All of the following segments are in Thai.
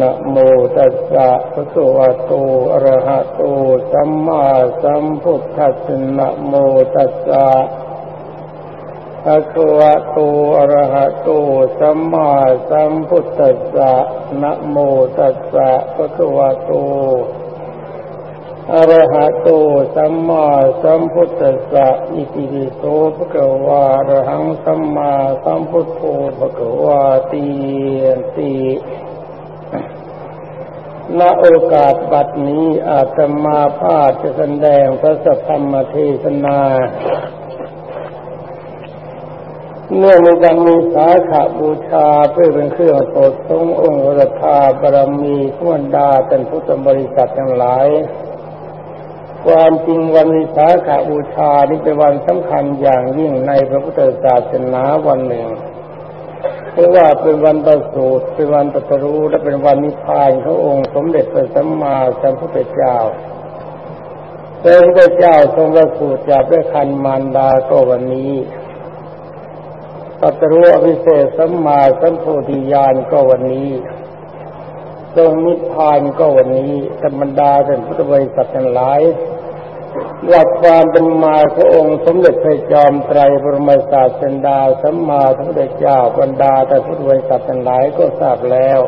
นะโมตัสสะภะคะวะโต อะระหะโต สัมมาสัมพุทธัสสะนะโมตัสสะภะคะวะโต อะระหะโต สัมมาสัมพุทธัสสะนะโมตัสสะภะคะวะโต อะระหะโต สัมมาสัมพุทธัสสะ อิติปิโสภะคะวะอะระหังสัมมาสัมพุทโธภะคะวะติติ ณโอกาสบัดนี้อาตมาภาพจะแสดงพระสัทธรรมเทศนาเนื่องในการมีสาขาบูชาเพื่อเป็นเครื่องสดทรงองค์รัธาบารมีขวนดาเป็นพุทธบริษัททั้งหลาย ความจริงวันวิสาขาบูชานี้เป็นวันสำคัญอย่างยิ่งในพระพุทธศาสนาวันหนึ่ง เพราะว่าเป็นวันประสูติเป็นวันตรัสรู้และเป็นวันนิพพานขององค์สมเด็จพระสัมมาสัมพุทธเจ้าพระพุทธเจ้าทรงประสูติจากด้วยคันมารดาก็วันนี้ตรัสรู้อภิเศษสัมมาสัมโพธิญาณก็วันนี้ทรงนิพพานก็วันนี้ธรรมดาเป็นพุทธบริษัททั้งหลาย หลักความเป็นมาขององค์สมเด็จพระจอมไตรบรมศาสดาสัมมาสัมพุทธเจ้าบรรดาแต่พุทธบริษัททั้งหลายก็ทราบแล้ว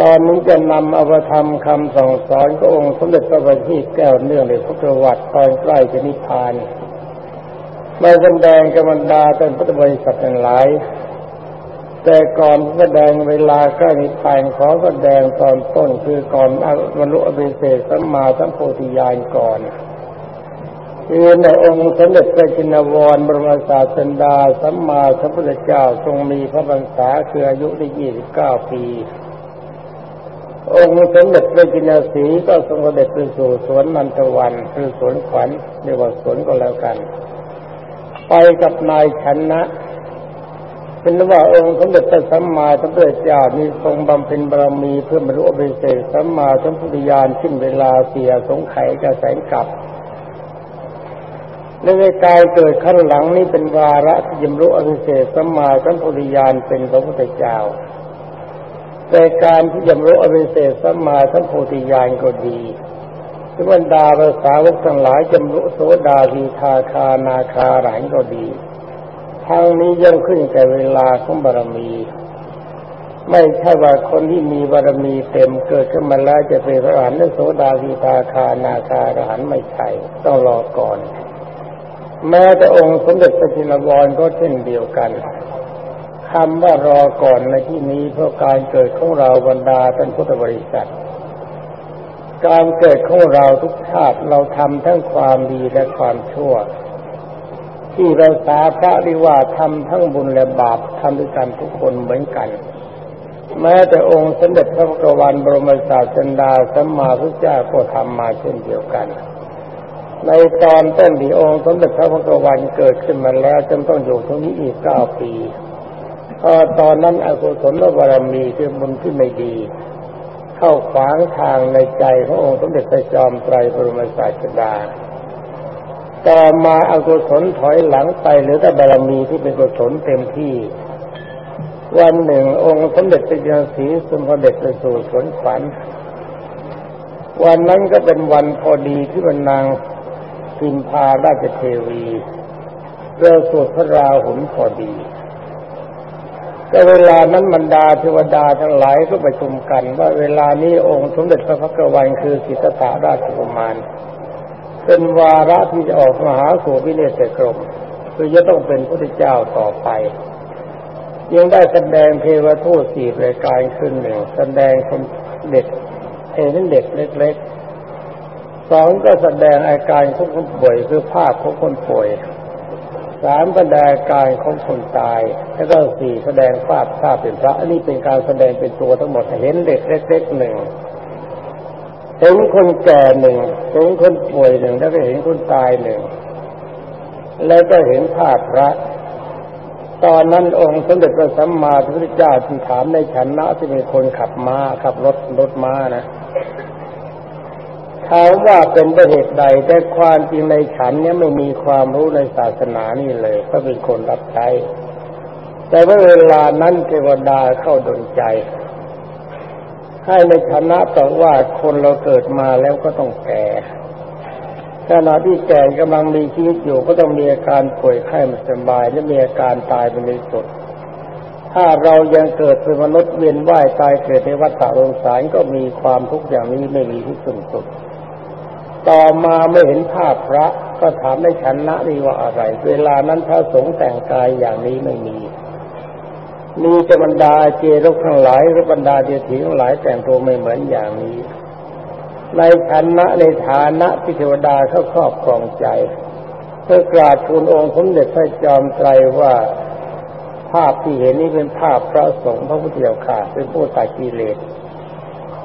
ตอนนี้จะนำอภิธรรมคำสั่งสอนขององค์สมเด็จพระบัณฑิตแก้วเนื่องในพุทธวัตรตอนใกล้จะนิพพานมาแสดงกับบรรดาแต่พุทธบริษัททั้งหลาย แต่ก่อนแสดงเวลาใกล้นิพพานขอแสดงตอนต้นคือก่อนบรรลุอภิเศษสัมมาสัมโพธิญาณก่อนคือในองค์สมเด็จพระจินวรบรมศาสดาสัมมาสัมพุทธเจ้าทรงมีพระพรรษาคืออายุได้ยี่สิบเก้าปี องค์สมเด็จพระจินสีก็ทรงเสด็จไปสู่สวนนันทวันคือสวนขวัญเรียกว่าสวนก็แล้วกัน ไปกับนายชนะ เป็นว่าองค์สมเด็จพระสัมมาสัมพุทธเจ้ามีทรงบำเพ็ญบารมีเพื่อบรรลุอภิเศษสัมมาสัมพุทธญาณขึ้นเวลาเสียสงไขกระแสงกลับในกายเกิดขั้นหลังนี้เป็นวาระที่ยมรู้อภิเศษสัมมาสัมพุทธญาณเป็นพระพุทธเจ้าแต่การที่ยมรู้อภิเศษสัมมาสัมพุทธญาณก็ดีที่บรรดาภาษาวกทั้งหลายจำรู้โสดาวีทาคานาคาหลานก็ดี ทางนี้ย่อมขึ้นแต่เวลาของบารมี ไม่ใช่ว่าคนที่มีบารมีเต็มเกิดขึ้นมาแล้วจะเป็นพระอรหันต์โสดาวีทาคานาคาอรหันต์ไม่ใช่ต้องรอก่อน แม้แต่องค์สมเด็จพระจินวรก็เช่นเดียวกันคำว่ารอก่อนในที่นี้เพราะการเกิดของเราบรรดาท่านพุทธบริษัท การเกิดของเราทุกชาติเราทำทั้งความดีและความชั่ว ที่เราสาพระริว่าทำทั้งบุญและบาปทำด้วยกันทุกคนเหมือนกัน แม้แต่องค์สมเด็จพระพุทธวันบรมศาสดาสัมมาพุทธเจ้าก็ทำมาเช่นเดียวกัน ในตอนต้นที่องค์สมเด็จพระพุทธวันเกิดขึ้นมาแล้วจนต้องอยู่ตรงนี้อีกเก้าปีพอตอนนั้นอกุศลบารมีคือบุญที่ไม่ดี เข้าขวางทางในใจขององค์สมเด็จพระจอมไตรบรมศาสดา ต่อมาอากุศลถอยหลังไปหรือแต่บารมีที่เป็นกุศลเต็มที่ วันหนึ่งองค์สมเด็จพระยาศีสมเด็จไปสู่สวนขวัญวันนั้นก็เป็นวันพอดีที่มันนางพิมพาราชเทวีเรือสวดพระราหุลพอดี แต่เวลานั้นบรรดาเทวดาทั้งหลายก็ประชุมกัน ว่าเวลานี้องค์สมเด็จพระพักวันคือสิทธัตถราชกุมาร เป็นวาระที่จะออกมหาสู่วิเนศกรมคือจะต้องเป็นพระเจ้าต่อไป ยังได้แสดงเทวทูตสี่รายการขึ้นหนึ่งแสดงคนเด็กเห็นเด็กเล็กๆสองก็แสดงอาการของคนป่วยคือภาพของคนป่วยสามแสดงอาการของคนตาย แล้วก็สี่แสดงภาพภาพเป็นพระอันนี้เป็นการแสดงเป็นตัวทั้งหมดเห็นเด็กเล็กๆหนึ่ง เห็นคนแก่หนึ่งเห็นคนป่วยหนึ่งแล้วก็เห็นคนตายหนึ่งแล้วก็เห็นภาพพระ ตอนนั้นองค์สมเด็จพระสัมมาสัมพุทธเจ้าที่ถามในฉันนะที่เป็นคนขับม้าขับรถรถม้านะถามว่าเป็นประเหตุใดแต่ความจริงในฉันเนี่ยไม่มีความรู้ในศาสนานี่เลย ก็เป็นคนรับใช้แต่ว่าเวลานั้นเทวดาเข้าดนใจ ให้ในฐานะต่อว่าคนเราเกิดมาแล้วก็ต้องแก่ขณะที่แก่กำลังมีชีวิตอยู่ก็ต้องมีอาการป่วยไข้ไม่สบายและมีอาการตายเป็นในสุด ถ้าเรายังเกิดเป็นมนุษย์เวียนว่ายตายเกิดในวัฏฏะสงสารก็มีความทุกข์อย่างนี้ไม่มีที่สุดสุด ต่อมาไม่เห็นภาพพระก็ถามได้ฉันนะนี่ว่าอะไร เวลานั้นพระสงฆ์แต่งกายอย่างนี้ไม่มี มีจะบรรดาเจรกทั้งหลายหรือบรรดาเดียถีทั้งหลายแต่งตัวไม่เหมือนอย่างนี้ ในฐานะในฐานะที่เทวดาเขาครอบครองใจเพื่อกราบทูลองค์สมเด็จพระจอมไตรว่าภาพที่เห็นนี้เป็นภาพพระสงฆ์พระพุทธเจ้าค่ะเป็นผู้ตัดกิเลส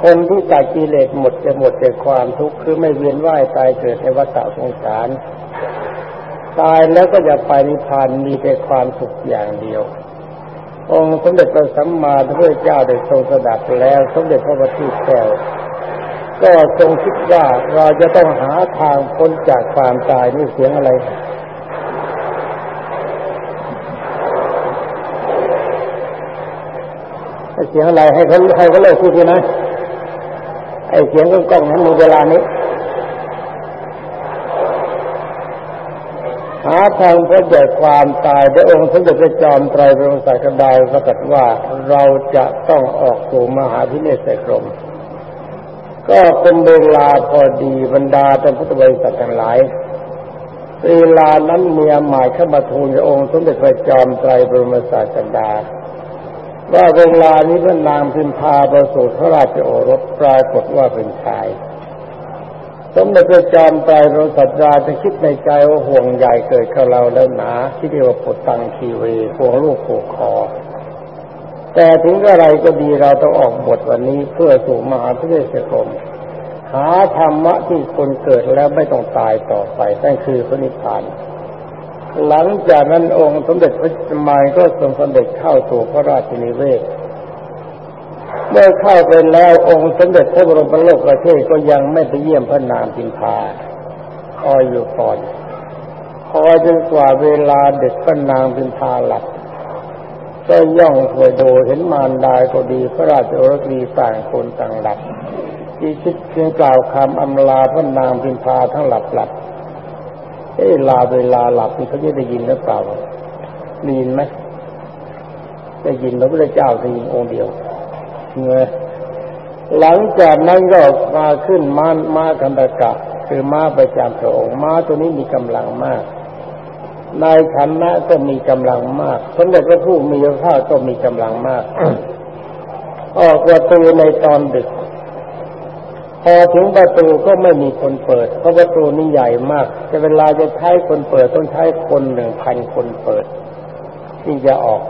คนที่ตัดกิเลสหมดจะหมดจากความทุกข์คือไม่เวียนว่ายตายเกิดในวัฏสงสาร ตายแล้วก็จะไปนิพพานมีแต่ความสุขอย่างเดียว องค์สมเด็จพระสัมมาสัมพุทธเจ้าได้ทรงสดับแล้วสมเด็จพระบัณฑิตแก้วก็ทรงคิดว่าเราจะต้องหาทางพ้นจากความตายนี่เสียงอะไรเสียงอะไรให้เขาให้เขาเลิกพูดทีนะไอเสียงกล้องนั้นมีเวลานี้ หาทางพ้นจากความตายพระองค์สมเด็จพระจอมไตรพระองค์สักดาประกาศว่าเราจะต้องออกสู่มหาพิเนศกรม ก็เป็นเวลาพอดีบรรดาท่านพุทธบริษัททั้งหลายเวลานั้นเมียหมายเข้ามาทูลองค์สมเด็จพระจอมไตรบรมศาสดา ว่าเวลานี้พระนางพิมพาประสูติพระราชโอรสปรากฏว่าเป็นชาย สมเด็จพระจอมไตรบรมศาสดาจะคิดในใจว่าห่วงใหญ่เกิดกับเราแล้วหนาที่เรียกว่าปุตตังคีเวห่วงลูกผูกคอ แต่ถึงอะไรก็ดีเราต้องออกบทวันนี้เพื่อสู่มหาพิเศษกรมหาธรรมะที่คนเกิดแล้วไม่ต้องตายต่อไปนั่นคือพระนิพพาน หลังจากนั้นองค์สมเด็จพระจมายก็ทรงสำเร็จเข้าสู่พระราชนิเวศ เมื่อเข้าไปแล้วองค์สมเด็จพระบรมโลกประเทศก็ยังไม่ไปเยี่ยมพระนางพิมพาคอยอยู่ก่อนคอยจนกว่าเวลาเด็กพระนางพิมพาหลับก็ย่องไปดูเห็นมารดาก็ดีพระราชโอรสดีต่างคนต่างหลับที่คิดเพียงกล่าวคำอำลาพระนางพิมพาทั้งหลับหลับเอ้ลาเวลาหลับนี่เขาจะได้ยินหรือเปล่าได้ยินไหมได้ยินพระพุทธเจ้าได้ยินองค์เดียว เงยหลังจากนั้นก็มาขึ้นม้าม้ากันตะกะ คือม้าประจำพระองค์ม้าตัวนี้มีกำลังมาก นายฐานนะก็มีกำลังมาก สมเด็จพระผู้มีพระภาคก็มีกำลังมาก ออกประตูในตอนดึก พอถึงประตูก็ไม่มีคนเปิด เพราะประตูนี้ใหญ่มาก จะเวลาจะใช้คนเปิดต้องใช้คนหนึ่งพันคนเปิดที่จะออก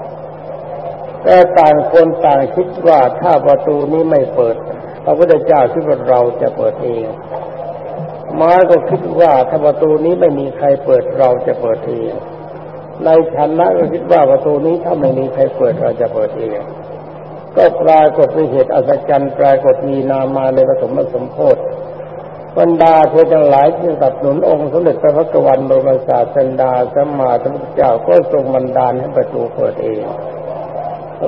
แต่ต่างคนต่างคิดว่าถ้าประตูนี้ไม่เปิดพระพุทธเจ้าคิดว่าเราจะเปิดเองม้าก็คิดว่าถ้าประตูนี้ไม่มีใครเปิดเราจะเปิดเองในฐานนะก็คิดว่าประตูนี้ถ้าไม่มีใครเปิดเราจะเปิดเองก็ปรากฏเป็นเหตุอัศจรรย์ปรากฏมีนามาในปฐมสมโพธิบรรดาเทวทั้งหลายที่สับสนุนองค์สมเด็จพระพักวันบรมศาสดาสัมมาสัมพุทธเจ้าก็ทรงบันดาลให้ประตูเปิดเอง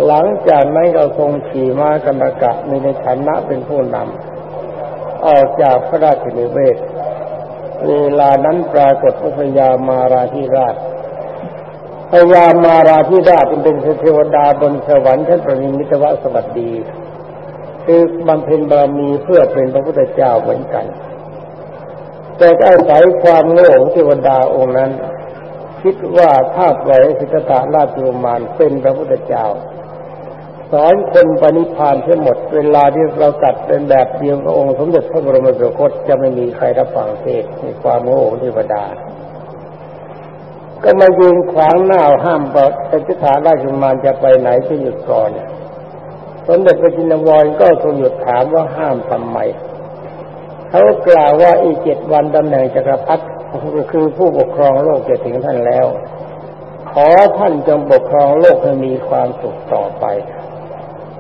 หลังจากนั้นก็ทรงขี่ม้ากันกะมีในฐานะเป็นผู้นำออกจากพระราชนิเวศ เวลานั้นปรากฏพระยามาราธิราชพญามาราธิราชเป็นเทวดาบนสวรรค์ชั้นประนิมิตวสวัสดี คือบำเพ็ญบารมีเพื่อเป็นพระพุทธเจ้าเหมือนกัน แต่อาศัยความโง่ของเทวดาองค์นั้น คิดว่าถ้าปล่อยสิทธะราชโรมานเป็นพระพุทธเจ้า สอนคนปณิพานทั้งหมด เวลาที่เราตัดเป็นแบบเดียวกับองค์สมเด็จพระบรมสุคตจะไม่มีใครรับฟังเทศในความโง่ของเทวดา ก็มายืนขวางหน้าห้ามบอกแต่ทิฏฐาราชมานจะไปไหนจะหยุดก่อนสมเด็จพระจินวรก็ทรงหยุดถามว่าห้ามทำไมเขากล่าวว่าอีกเจ็ดวันตำแหน่งจักรพรรดิ คือผู้ปกครองโลกจะถึงท่านแล้ว ขอท่านจงปกครองโลกให้มีความสุขต่อไป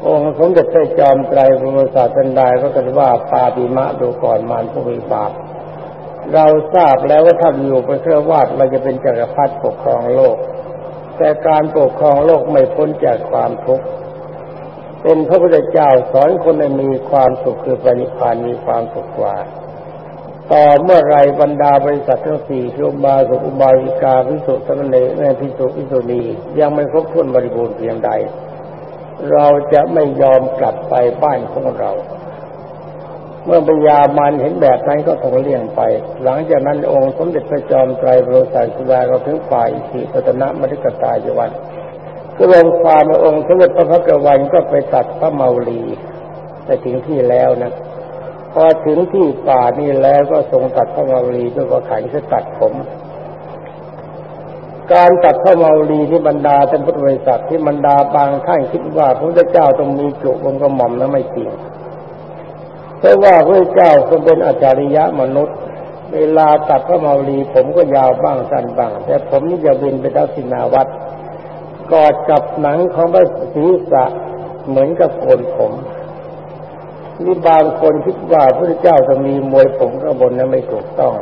องค์สมเด็จพระจอมไตรพระศาสดาก็กล่าวว่าปาปิมะดูก่อนมารผู้มีบาปเราทราบแล้วว่าท่านอยู่เป็นเครือวาดเราจะเป็นจักรพรรดิปกครองโลก แต่การปกครองโลกไม่พ้นจากความทุกข์เป็นพระพุทธเจ้าสอนคนให้มีความสุขคือปณิพานมีความสุขกว่า ต่อเมื่อไรบรรดาบริษัททั้งสี่คืออุบาสกอุบาสิกาพิสุทธิ์สมณีแม่พิสุพิสุณียังไม่ครบถ้วนบริบูรณ์เพียงใด เราจะไม่ยอมกลับไปบ้านของเรา เมื่อปัญญามันเห็นแบบนั้นก็ทงเลี่ยงไป หลังจากนั้นองค์สมเด็จพระจอมไตรโรสันสุดาเราถึงฝ่ายสีพัฒนะมฤคตายวันก็ลงความองค์สมเด็จพระพักวันก็ไปตัดพระเมาลีไปถึงที่แล้วนะ อถึงที่ป่านี่แล้วก็ทรงตัดพระเมาลีด้วยประขันคือตัดผม การตัดพระเมาลีที่บรรดาเป็นพุทธบริษัทที่บรรดาบางท่านคิดว่าพระเจ้าต้องมีจุกบนกระหม่อมนั้นไม่จริงเพราะว่าพระเจ้าทรงเป็นอาจาริยะมนุษย์ เวลาตัดพระเมาลีผมก็ยาวบ้างสั้นบ้าง แต่ผมนี่จะวินไปทักษินาวัดกอดกับหนังของพระศีรษะเหมือนกับโกนผม นี่บางคนคิดว่าพระเจ้าจะมีมวยผมข้างบนนั้นไม่ถูกต้อง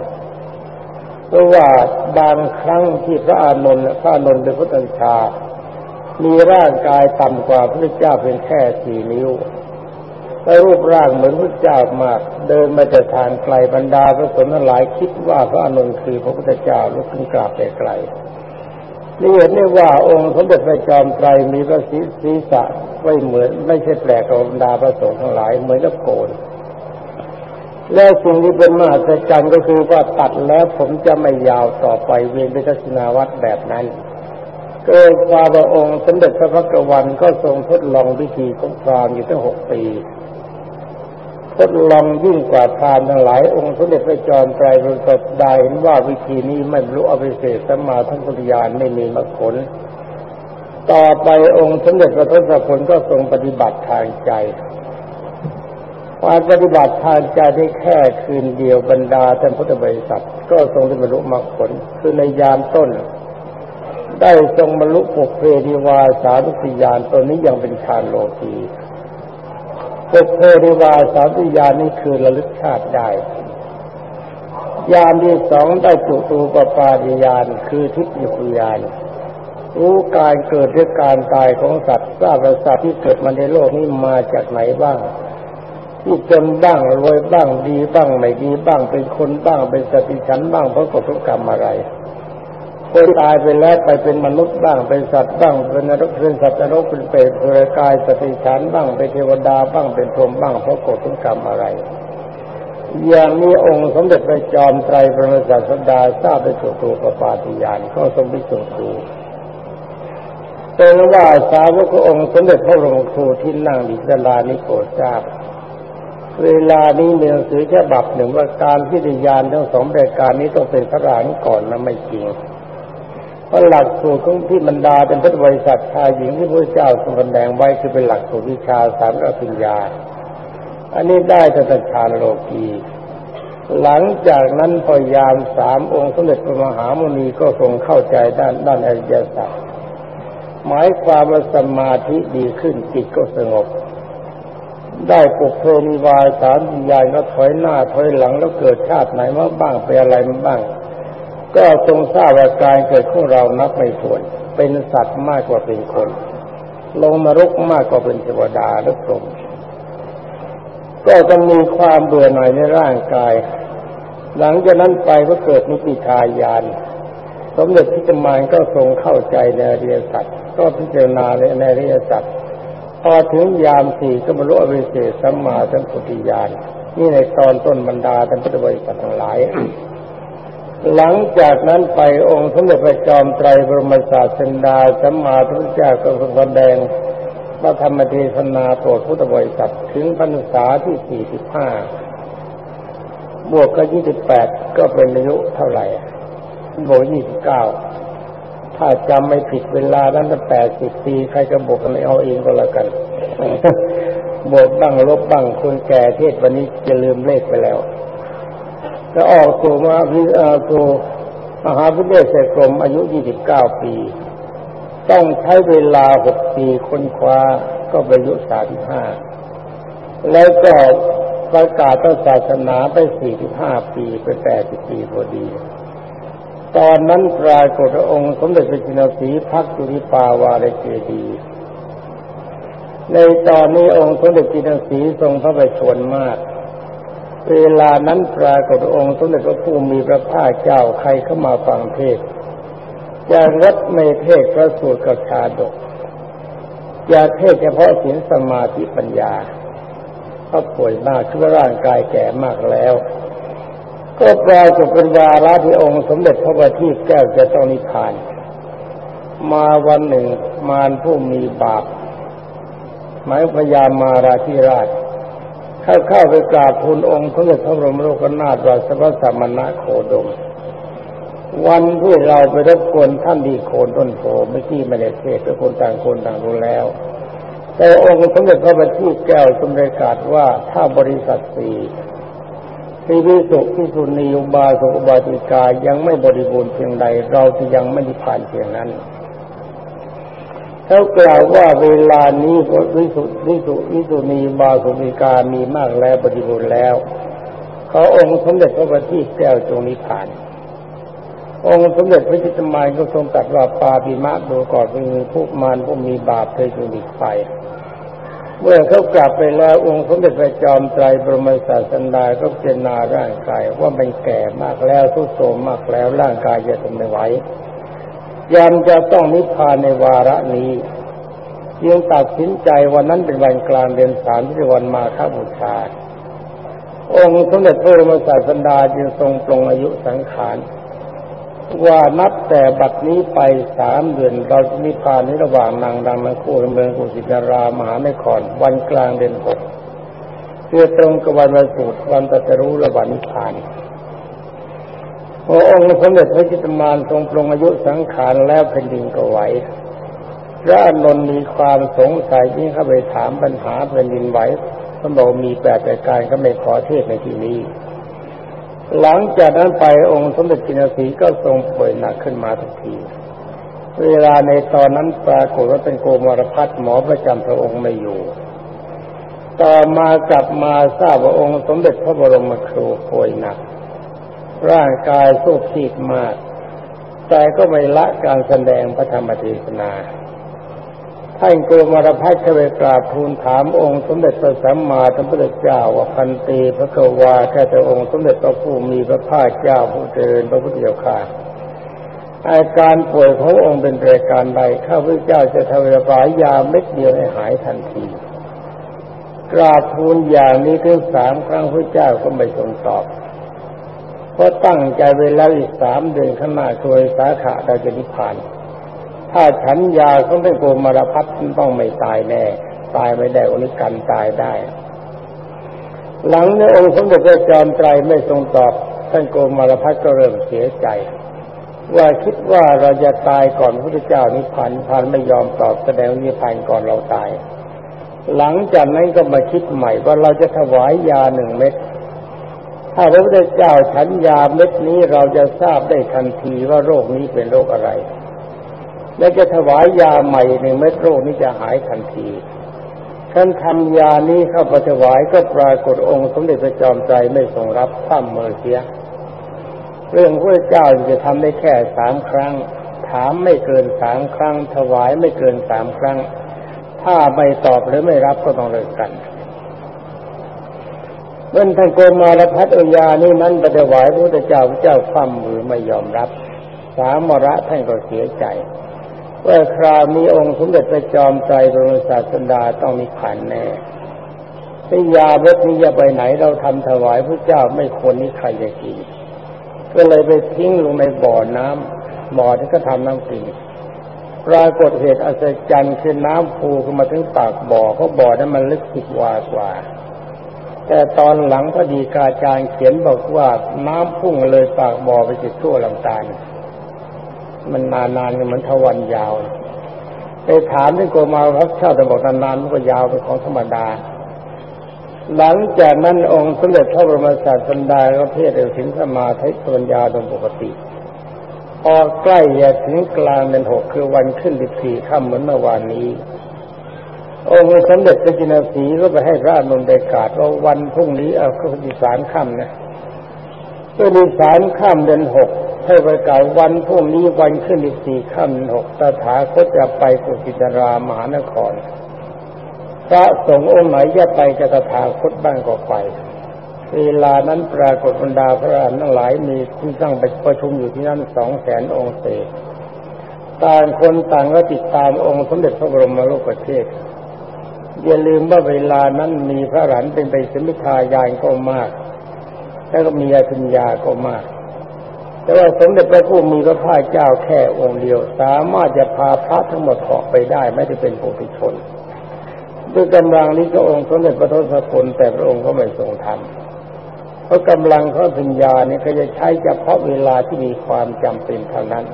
เพราะว่าบางครั้งที่พระอานนท์พระอานนท์เป็นพระตัญชา มีร่างกายต่ำกว่าพระเจ้าเพียงแค่สี่นิ้วและรูปร่างเหมือนพระเจ้ามาก เดินมาจากทางไกลบรรดาพระสนหลายคิดว่าพระอานนท์คือพระพุทธเจ้าลุกขึ้นกราบไปไกลนี่เห็นได้ว่าองค์สมเด็จพระจอมไตรมีพระศีรษะ ไม่เหมือน ไม่ใช่แปลกกับบรรดาพระสงฆ์ทั้งหลายเหมือนกับโกนและสิ่งที่เป็นมหัศจรรย์ก็คือว่าตัดแล้วผมจะไม่ยาวต่อไปเวียนไปทัศนาวัดแบบนั้นเกิดความพระองค์สมเด็จพระพักตวันก็ทรงทดลองวิธีของพรามอยู่ตั้งหกปีทดลองยิ่งกว่าทานทั้งหลายองค์สมเด็จพระจอมไตรปรดได้เห็นว่าวิธีนี้ไม่รู้อภิเศษสมาทั้งปุริยานไม่มีมรรคผล ต่อไปองค์สมเด็จพระทศพลก็ทรงปฏิบัติทางใจการปฏิบัติทางใจได้แค่คืนเดียวบรรดาท่านพุทธบริษัท ก็ทรงได้บรรลุมรรคผลคือในยามต้น ได้ทรงบรรลุปุเพนิวาสานุสยานตัวนี้ยังเป็นฌานโลกีปุเพริวาสาวิญาณนี่คือระลึกชาติได้ญาณที่สองได้จุตูปปาริยานคือทิพยุญาณ รู้การเกิดหรือการตายของสัตว์ทราบว่าสัตว์ที่เกิดมาในโลกนี้มาจากไหนบ้างที่จนบ้างรวยบ้างดีบ้างไม่ดีบ้างเป็นคนบ้างเป็นสติฉันบ้างเพราะกฎกรรมอะไรคนตายไปแล้วไปเป็นมนุษย์บ้างเป็นสัตว์บ้างเป็นนรกเป็นสัตว์นรกเป็นเปรตเป็นกายสติฉันบ้างเป็นเทวดาบ้างเป็นพรหมบ้างเพราะกฎกรรมอะไรอย่างนี้องค์สมเด็จพระจอมไตรพระศาสดาทราบไปสู่ตัวประปาติยานก็ทรงพิสูจน์ดู เป็นว่าสาวกองค์สมเด็จพระองค์ครูที่นั่งดิสลานิโกทราบ เวลานี้มีหนังสือฉบับหนึ่งว่าการพิจารณาทั้งสองรายการนี้ต้องเป็นพระราชก่อนนะไม่จริงเพราะหลักสูตรของที่บรรดาเป็นพุทธบริษัทชายหญิงที่พระเจ้าทรงแสดงไว้คือเป็นหลักสูตรวิชาสามอภิญญา อันนี้ได้แต่ฌานโลกีหลังจากนั้นพยามสามองค์สมเด็จพระมหามุนีก็ทรงเข้าใจด้านด้านอริยสัจ หมายความว่าสมาธิดีขึ้นจิตก็สงบ ได้ปุกเพนิวายสามวิญญาณก็ถอยหน้าถอยหลังแล้วเกิดชาติไหนมาบ้างไปอะไรมาบ้าง ก็ทรงทราบว่าการเกิดของเรานับไม่ถ้วน เป็นสัตว์มากกว่าเป็นคน ลงนรกมากกว่าเป็นเทวดาหรือพรหมก็จะมีความเบื่อหน่ายในร่างกาย หลังจากนั้นไปก็เกิดนิพิทายาน สมเด็จพิจมานก็ทรงเข้าใจในอริยสัจก็พิจารณาในอริยสัจพอถึงยามสี่ก็บรรลุอริเศษสัมมาสัมพุทธิญาณนี่ในตอนต้นบรรดาท่านพุทธบริษัททั้งหลาย หลังจากนั้นไปองค์สมเด็จพระจอมไตรบรมศาสดาสัมมาทุตเจ้าก็ทรงแสดงพระธรรมเทศนาโปรดพุทธบริษัทถึงพรรษาที่สี่สิบห้าบวกก็ยี่สิบแปดก็เป็นอายุเท่าไหร่ บวกยี่สิบเก้าถ้าจำไม่ผิดเวลานั้นตั้งแปดสิบปีใครจะบวกกันเอาเองก็แล้วกันบวกบ้างลบบ้างคนแก่เทศวันนี้จะลืมเลขไปแล้วจะออกสู่มาพิสู่มหาวิทยาลัยกรมอายุ 29 ปี ต้องใช้เวลา 6 ปีค้นคว้าก็อายุ 35 แล้วก็ประกาศศาสนาไป 45 ปีไป80 ปีพอดี ตอนนั้นปรากฏองค์ สมเด็จพระจินสีพักจุลิปาวาลเจดี ในตอนนี้องค์สมเด็จจินสีทรงพระประชวรมาก เวลานั้นปรากฏองค์สมเด็จพระผู้มีพระภาคเจ้าใครเข้ามาฟังเทศจะงดในเทศพระสูตรกับชาดกอย่าเทศเฉพาะศีลสมาธิปัญญาเขาป่วยมากชื่อร่างกายแก่มากแล้ว ก็แปรากฏเป็นวาระที่องค์สมเด็จพระบัณฑิตแก้วจะต้องนิพพาน มาวันหนึ่งมารผู้มีบาปหมายพยามาราธิราช เข้าเข้าไปกราบทูลองค์พระเดชพระบรมโลกนาถราชวัสมณะโคดม วันที่เราไปรบกวนท่านดีโคนต้นโพไม่ที่ไม่ได้เทศทุกคนต่างคนต่างรู้แล้ว แต่องค์สมเด็จพระบัณฑิตแก้วสมเด็จกาศว่าถ้าบริษัทสี่ ที่วิสุที่สุนีอุบาสกอุบาติกายังไม่บริบูรณ์เพียงใด เราจะยังไม่ได้ผ่านเพียงนั้นเขากล่าวว่าเวลานี้วิสุวิสุวิสุนีบาสุมิกามีมากแล้วปฏิบูรณ์แล้วเขาองค์สมเด็จพระบัณฑิตแก้วจงนิพพาน องค์สมเด็จพระจิตมายก็ทรงตรัสว่าปาปิมะดูก่อนเป็นผู้มารผู้มีบาปเคยจงดิไป เมื่อเขากลับไปแล้วองค์สมเด็จพระจอมไตรบรมศาสดาก็เจนาร่างกายว่ามันแก่มากแล้วทุกโทมมากแล้วร่างกายจะทนไม่ไหวยามจะต้องนิพพานในวาระนี้ยังตัดสินใจวันนั้นเป็นวันกลางเดือนสามที่วันมาฆบูชาองค์สมเด็จพระบรมศาสดาจึงทรงปรงอายุสังขาร ว่านับแต่บัดนี้ไปสามเดือนเราจะนิพพานในระหว่างนางดังนังคู่เมืองกุสิตารามหานครวันกลางเดือนหกเพื่อตรงกับวันวันสุดวันตะรู้ระหว่างนิพพานพระองค์สมเด็จพระจิตมานทรงปรงอายุสังขารแล้วแผ่นดินก็ไหวพระอนนท์มีความสงสัยยิ่งเข้าไปถามปัญหาแผ่นดินไหวท่านบอกมีแปดประการก็ไม่ขอเทศในที่นี้ หลังจากนั้นไปองค์สมเด็จจินสีก็ทรงป่วยหนักขึ้นมาทุกที เวลาในตอนนั้นปรากฏว่าเป็นโกมารพัฒหมอประจำพระองค์ไม่อยู่ ต่อมากลับมาทราบว่าองค์สมเด็จพระบรมครูป่วยหนัก ร่างกายสู้ขีดมาก แต่ก็ไม่ละการแสดงพระธรรมเทศนา ท่านโกมารพัฒเข้าไปกราบทูลถามองค์สมเด็จพระสัมมาสัมพุทธเจ้าว่าพันตีพระกวาแค่แต่องค์สมเด็จพระผู้มีพระภาคเจ้าผู้เจริญพระพุทธเจ้าค่ะอาการป่วยขององค์เป็นรายการใดข้าพเจ้าจะทำระบายยาเม็ดเดียวให้หายทันที กราบทูลอย่างนี้ถึงสามครั้งพระเจ้าก็ไม่ทรงตอบ เพราะตั้งใจไว้แล้วอีกสามเดือนข้างหน้าโดยสาขาเราจะนิพพาน ถ้าฉันยาเขาไม่โกมารพัฒต้องไม่ตายแน่ ตายไม่ได้อนิกันตายได้ หลังในองค์สมเด็จพระจอมไตรไม่ทรงตอบท่านโกมารพัฒก็เริ่มเสียใจ ว่าคิดว่าเราจะตายก่อนพระเจ้านิพพานพานไม่ยอมตอบแสดงนิพพานก่อนเราตาย หลังจากนั้นก็มาคิดใหม่ว่าเราจะถวายยาหนึ่งเม็ดถ้าพระพุทธเจ้าฉันยาเม็ดนี้เราจะทราบได้ทันทีว่าโรคนี้เป็นโรคอะไร และจะถวายยาใหม่หนึ่งเม็ดโรคนี้จะหายทันทีท่านทำยานี้เข้าไปถวายก็ปรากฏองค์สมเด็จพระจอมใจไม่ทรงรับข้ามเมือเสีย เรื่องพระเจ้าจะทำได้แค่สามครั้ง ถามไม่เกินสามครั้ง ถวายไม่เกินสามครั้ง ถ้าไม่ตอบหรือไม่รับก็ต้องเลิกกันเมื่อท่านโกมารพัฒอยานี่นั้นปฏิวายพระเจ้าพระเจ้าคว่ำมือไม่ยอมรับ สามมระท่านก็เสียใจ ว่าคราวมีองค์สมเด็จพระจอมใจบรมศาสดาต้องมีขันแน่ที่ยาเวทนี้จะไปไหนเราทำถวายพระเจ้าไม่ควรนี้ใครจะกิน ก็เลยไปทิ้งลงในบ่อน้ำบ่อที่ก็ทำน้ำกินปรากฏเหตุอัศจรรย์คือน้ำพูขึ้นมาถึงปากบ่อเพราะบ่อนั้นมันลึกสิบวากว่า แต่ตอนหลังพอดีกาจารย์เขียนบอกว่าน้ำพุ่งเลยปากบ่อไปจิตทั่วลำตาล มันนานๆเหมือนทวันยาวไปถามที่โกมาพักเช่าแต่บอกนานๆมันก็ยาวเป็นของธรรมดา หลังจากนั้นองค์สมเด็จพระบรมศาสดาก็เทศเดถึงสมาธิปัญญาโดยปกติพอใกล้จะถึงกลางเดือนหกคือวันขึ้นสิบสี่ค่ำเหมือนเมื่อวานนี้ องค์สมเด็จพระจินสีก็ไปให้พระนนท์ได้กาดว่าวันพรุ่งนี้เอาคือดิสารค่ำนะเมื่อดิสารค่ำเดือนหก ให้ประกาศวันพรุ่งนี้วันขึ้นอีกสี่ค่ำหกตถาคตจะไปกุสิตารามหานคร พระสงฆ์องค์ไหนจะไปจะตถาคตบ้างก็ไป เวลานั้นปรากฏบรรดาพระอรหันต์ทั้งหลายมีที่ตั้งประชุมอยู่ที่นั่นสองแสนองค์เศษต่างคนต่างก็ติดตามองค์สมเด็จพระบรมโลกเทศอย่าลืมว่าเวลานั้นมีพระหลานเป็นไปสมิทายานก็มาก แล้วก็มีอาทิญญาก็มาก แต่ว่าสมเด็จพระผู้มีพระภาคเจ้าแค่องค์เดียว สามารถจะพาพระทั้งหมดออกไปได้ไม่ได้เป็นผู้พิชน ด้วยกำลังนี้ก็องค์สมเด็จพระทศพลแต่พระองค์ก็ไม่ทรงทำเพราะกำลังพระปัญญาเนี่ก็จะใช้เฉพาะเวลาที่มีความจำเป็นเท่านั้น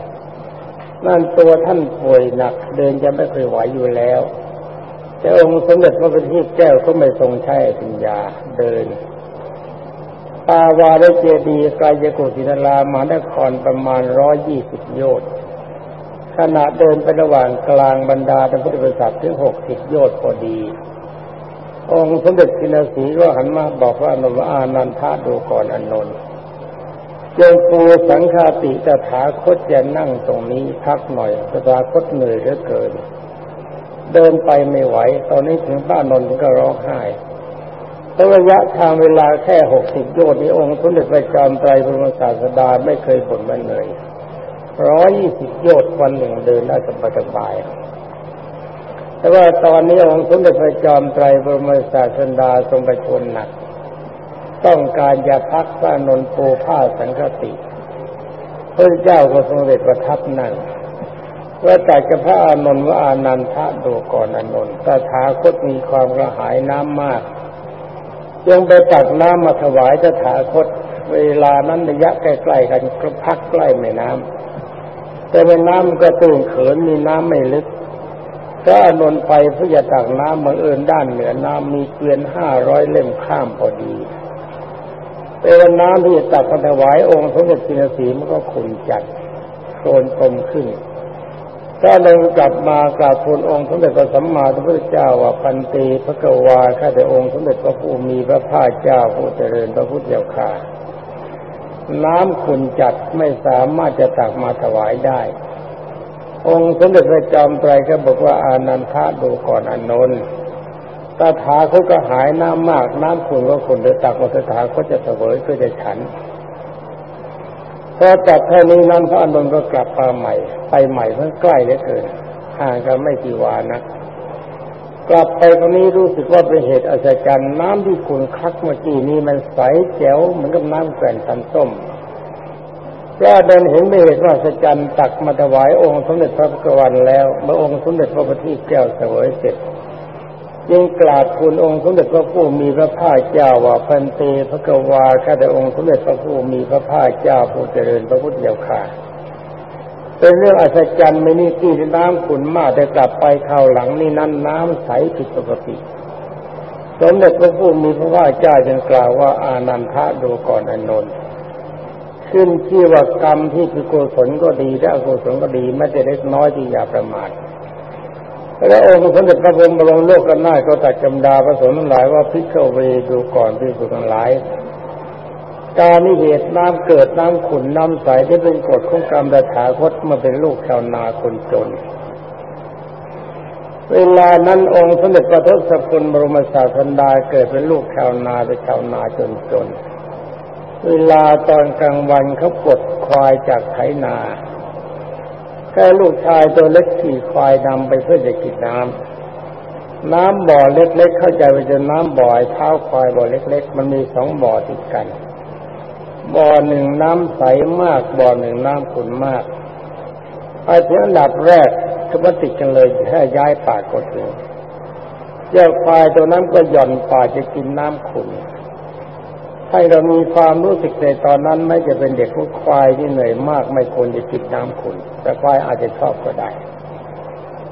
นั่นตัวท่านป่วยหนักเดินจะไม่เคยไหวอยู่แล้วแต่องค์สมเด็จพระพุทธแก้วก็ไม่ทรงใช้ปัญญาเดิน ปาวาลเจดีกายกุศินารามาได้ครประมาณร้อยยี่สิบโยชน์ขณะเดินไประหว่างกลางบรรดาท่านพุทธบริษัทถึงหกสิบโยชน์พอดี องค์สมเด็จพินาสีก็หันมาบอกว่าอนอานันทาดูก่อนอนนท์จงปูสังฆาติตถาคตจะนั่งตรงนี้พักหน่อยตถาคตเหนื่อยเหลือเกิน เดินไปไม่ไหว ตอนนี้ถึงบ้านนนท์ก็ร้องไห้ ระยะทางเวลาแค่หกสิบโยชน์นี้องค์สมเด็จพระจอมไตรบรมศาสดาไม่เคยบ่นมาเลยร้อยยี่สิบโยชน์วันหนึ่งเดินได้สบายๆแต่ว่าตอนนี้องค์สมเด็จพระจอมไตรบรมศาสดาทรงประชนหนัก ต้องการจะพักพระนนปูผ้าสังฆติพระเจ้าก็ทรงเด็จประทับนั่งว่าแต่จะพระอานนท์ว่าอานันทะดูก่อนอานนท์ตถาคตมีความกระหายน้ำมาก ยังไปตักน้ำมาถวายตถาคต เวลานั้นระยะใกล้ๆกันก็พักใกล้แม่น้ำแต่แม่น้ำก็ตื่นเขินมีน้ำไม่ลึกก็อนนไปเพื่อจะตักน้ำบังเอิญด้านเหนือน้ำมีเกวียนห้าร้อยเล่มข้ามพอดีเป็นน้ำที่ตักมาถวายองค์สมเด็จจินสีมันก็ขุ่นจัดโคลนตมขึ้น ก็เลยกลับมากราบทูลองค์สมเด็จพระสัมมาสัมพุทธเจ้าว่าพันตีพระกวาข้าแต่องค์สมเด็จพระผู้มีพระภาคเจ้าผู้เจริญพระพุทธเจ้าข่าน้ำขุนจัดไม่สามารถจะตักมาถวายได้ องค์สมเด็จพระจอมไตรก็บอกว่าอานันทะดูก่อนอนนท์ตถาคตก็หายน้ำมากน้ำขุนก็ขุนเดือตักมาตถาคตจะเสวยก็จะฉัน พอตัดแค่นี้นั้นพระอนุนก็กลับมาใหม่ ไปใหม่เพิ่งใกล้เหลือเกินห่างกันไม่กี่วานะกลับไปตรงนี้รู้สึกว่าเป็นเหตุอัศจรรย์น้ำที่ขุ่นคักเมื่อกี้นี้มันใสแจ๋วเหมือนกับน้ำแก่นสันส้มพระเดินเห็นไม่เหตุว่าอัศจรรย์ตักมาถวายองค์สมเด็จพระพุทธวันแล้ว เมื่อองค์สมเด็จพระพุทธแก้วเสวยเสร็จ จึงกราบทูลองค์สมเด็จพระผู้มีพระภาคเจ้าว่าพันเตพระกวาข้าแต่องค์สมเด็จพระผู้มีพระภาคเจ้าผู้เจริญพระพุทธเจ้าค่ะเป็นเรื่องอัศจรรย์ไม่นี่ที่น้ำขุ่นมากแต่กลับไปข่าวหลังนี่นั้นน้ำใสผิดปกติ สมเด็จพระผู้มีพระภาคเจ้าจึงกล่าวว่าอานันทะดูก่อนอนนท์ขึ้นที่ว่ากรรมที่คือกุศลก็ดีและอกุศลก็ดีไม่ได้เล็กน้อยที่อย่าประมาท แล้วองค์สมเด็จพระบรมบรมโลกกันหน้าก็ตัดจำดาประสงค์ทั้งหลายว่าพิกเวดูก่อนพิสุทั้งหลายการนิเหตุน้ำเกิดน้ำขุนน้ำใสได้เป็นกฎของกรรมตถาคตมาเป็นลูกชาวนาคนจน เวลานั้นองค์สมเด็จพระทศพลบรมศาสดาเกิดเป็นลูกชาวนาเป็นชาวนาจนจน เวลาตอนกลางวันเขาปลดควายจากไถนา แค่ลูกชายตัวเล็กขี่ควายนำไปเพื่อจะกินน้ำ น้ำบ่อเล็ก ๆ เข้าใจว่าจะน้ำบ่อเท้าควายบ่อเล็ก ๆ มันมีสองบ่อติดกัน บ่อหนึ่งน้ำใสมาก บ่อหนึ่งน้ำขุ่นมากไปถึงอันดับแรกก็มาติดกันเลยแค่ย้ายปากก็ถึงเจ้าควายตัวนั้นก็หย่อนปากจะกินน้ำขุ่น ให้เรามีความรู้สึกในตอนนั้นไม่จะเป็นเด็กผู้ควายที่เหนื่อยมากไม่ควรจะกินน้ำขุนแต่ควายอาจจะชอบก็ได้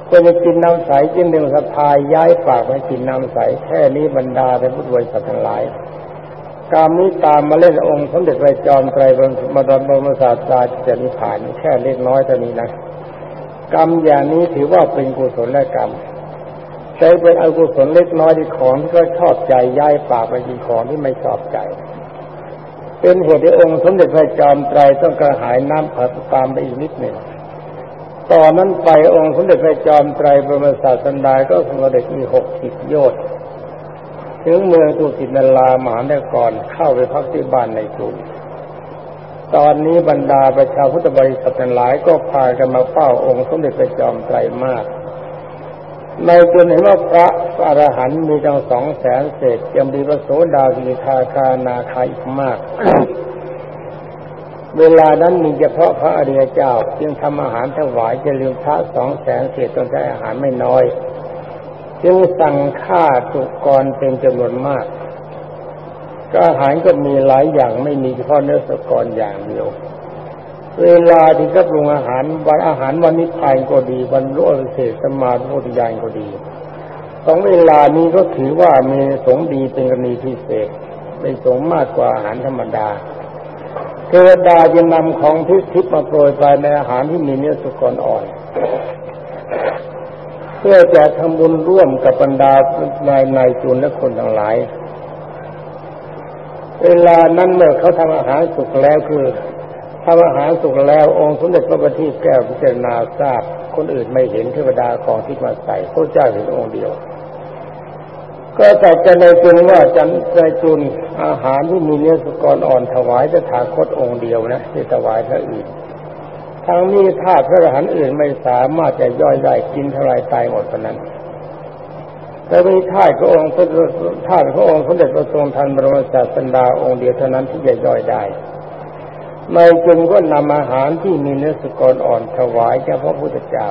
ควรจะกินน้ำใสจึงดึงสะพายย้ายปากไปกินน้ำใสแค่นี้บรรดาแต่พุทธวิสัตทั้งหลายกรรมนี้ตามมาเล่นองค์สมเด็จพระจอมไตรบรมดอนบรมศาสตราจะนิพพานแค่เล็กน้อยเท่านี้นะกรรมอย่างนี้ถือว่าเป็นกุศลและกรรมใช้เป็นอกุศลเล็กน้อยที่ของที่ก็ชอบใจย้ายปากไปกินของที่ไม่ชอบใจ เป็นเหตุที่องค์สมเด็จพระจอมไตรต้องกระหายน้ำผัดตามไปอีกนิดหนึ่งตอนนั้นไปองค์สมเด็จพระจอมไตรบรมศาสันดาก็สมเด็จมีหกสิบโยชน์ถึงเมืองตุสินลามหานครเข้าไปพักที่บ้านในกรุงตอนนี้บรรดาประชาพุทธบริษัทหลายก็พากันมาเฝ้าองค์สมเด็จพระจอมไตรมาก ในจนเห็นว่าพระอรหันต์มีจังสองแสนเศษยังมีพระโสดาวิทาคานาคาอีกมาก เวลานั้นมีเฉพาะพระอริยเจ้า จึงทำอาหารถวายจะลืมพระสองแสนเศษต้องใช้อาหารไม่น้อย จึงสั่งฆ่าตุกรเป็นจำนวนมาก ก็อาหารก็มีหลายอย่างไม่มีเฉพาะเนื้อสกรอย่างเดียว เวลาที่ก็ปรุงอาหารวันอาหารวันนิพพานก็ดีวันรุ่งเศษสมาธิวิญาณก็ดีสองเวลานี้ก็ถือว่ามีสงดีเป็นกรณีพิเศษเป็นสงมากกว่าอาหารธรรมดาเทวดาจะนำของพิทิพมาโปรยไปในอาหารที่มีเนื้อสุกรอ่อน เพื่อจะทำบุญร่วมกับบรรดานายนายจุนและคนทั้งหลาย เวลานั้นเมื่อเขาทำอาหารสุกแล้วคือำอาหารสุกแล้ว องค์สมเด็จพระบัณฑิตแก้วพิจารณาทราบ คนอื่นไม่เห็นเทวดาของที่มาใส่พระเจ้าเห็นองค์เดียว ก็แต่จะในจุนว่าจันในจุนอาหารที่มีเนื้อสุกรอ่อนถวายจะถาคตองค์เดียวนะที่ถวายพระอื่นทั้งนี้ถ้าพระอรหันต์อื่นไม่สามารถจะย่อยได้กินเท่าไรตายหมดเพรานั้นแต่มีท่ายพระองค์ท่ายพระองค์สมเด็จพระทรงทันบรมศาสดาองค์เดียวเท่านั้นที่จะย่อยได้ ในจึงก็นำอาหารที่มีเนื้อสกรอ่อนถวายเฉพาะพระพุทธเจ้า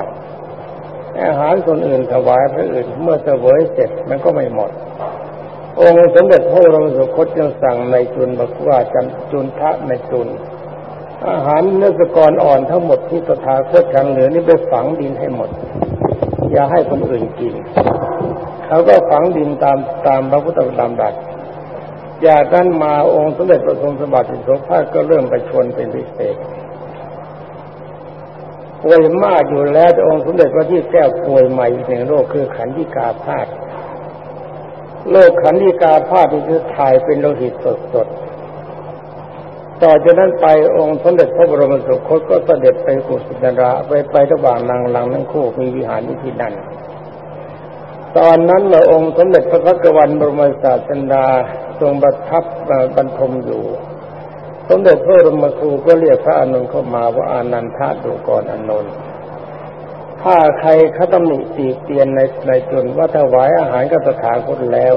อาหารคนอื่นถวายพระอื่นเมื่อเสวยเสร็จมันก็ไม่หมด องค์สมเด็จพระบรมสุคตจึงสั่งในจุนบอกว่าจันจุนทะในจุน อาหารเนื้อสกรอ่อนทั้งหมดที่ตถาคตฉันเหลือนี่ไปฝังดินให้หมด อย่าให้คนอื่นกิน เขาก็ฝังดินตามตามพระพุทธธรรมดัด จากนั้นมาองค์สมเด็จพระทรงสมบัติโสภาก็เริ่มไปชวนเป็นพิเศษป่วยมากอยู่แล้วแต่องค์สมเด็จพระที่แก้วป่วยใหม่หนึ่งโรคคือขันธิกาพาดโรคขันธิกาพาดนี่คือถ่ายเป็นโลหิตสดๆ ต่อจากนั้นไปองค์สมเด็จพระบรมสุคตก็เสด็จไปกุศินาราไปไประหว่างนางหลังทั้งคู่มีวิหารที่นั่น ตอนนั้นเราองค์สมเด็จพระพักวันบรมศาสดาทรงประทับบรรทมอยู่ สมเด็จพระรมครูก็เรียกพระอนุนเข้ามาว่าอานันทะดูก่อนอนุนถ้าใครเขาตำหนิตีเตียนในในจนว่าถวายอาหารกับตถาคตแล้ว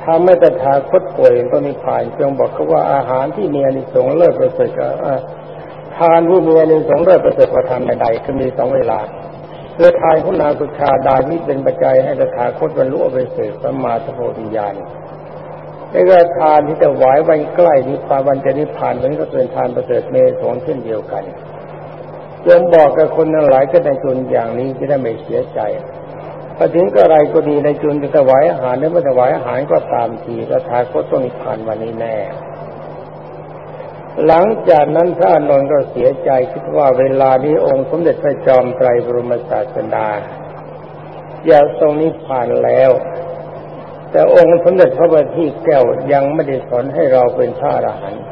ถ้าไม่ตถาคตป่วยต้นนิพพานจงบอกเขาว่าอาหารที่มีอนิสงส์เลิศประเสริฐทานที่มีอนิสงส์เลิศประเสริฐกว่าทานใดๆคือมีสองเวลา คือทายคุณาสุชาดาที่เป็นปัจจัยให้ตถาคตบรรลุไปเสกสัมมาสัพพิญาณแล้วก็ทานที่จะไหววันใกล้นิพพานวันจะนิพพานนั้นก็เป็นทานประเสริฐเมสงเช่นเดียวกันจงบอกกับคนทั้งหลายก็ในจุนอย่างนี้จะได้ไม่เสียใจพอถึงก็อะไรก็ดีในจุนจะถวายอาหารหรือไม่ถวายอาหารก็ตามทีตถาคตต้องนิพพานวันนี้แน่ หลังจากนั้นพระอนนท์ก็เสียใจคิดว่าเวลานี้องค์สมเด็จพระจอมไตรบรมศาสดาอย่าทรงนิพพานแล้ว แต่องค์สมเด็จพระบัณฑิตแก้วยังไม่ได้สอนให้เราเป็นพระอรหันต์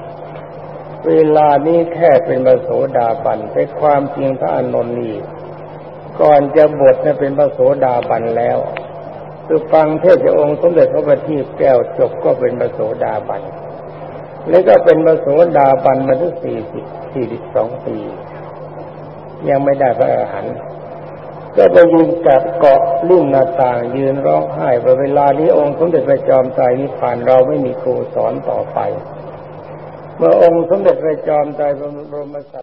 เวลานี้แค่เป็นพระโสดาบันแต่ความจริงพระอนนท์นี่ก่อนจะบวชเนี่ยเป็นพระโสดาบันแล้วคือฟังเทศจากองค์สมเด็จพระบัณฑิตแก้วจบก็เป็นพระโสดาบัน แล้วก็เป็นมโสดาบันมาถึงสี่สิบสี่สิบสองปี ยังไม่ได้พระอรหันต์ก็ไปยืนจับเกาะลุ่มหน้าต่าง ยืนร้องไห้เวลานี้องค์สมเด็จพระจอมไตรนิพพานเราไม่มีครูสอนต่อไป เมื่อองค์สมเด็จพระจอมไตรบรมศา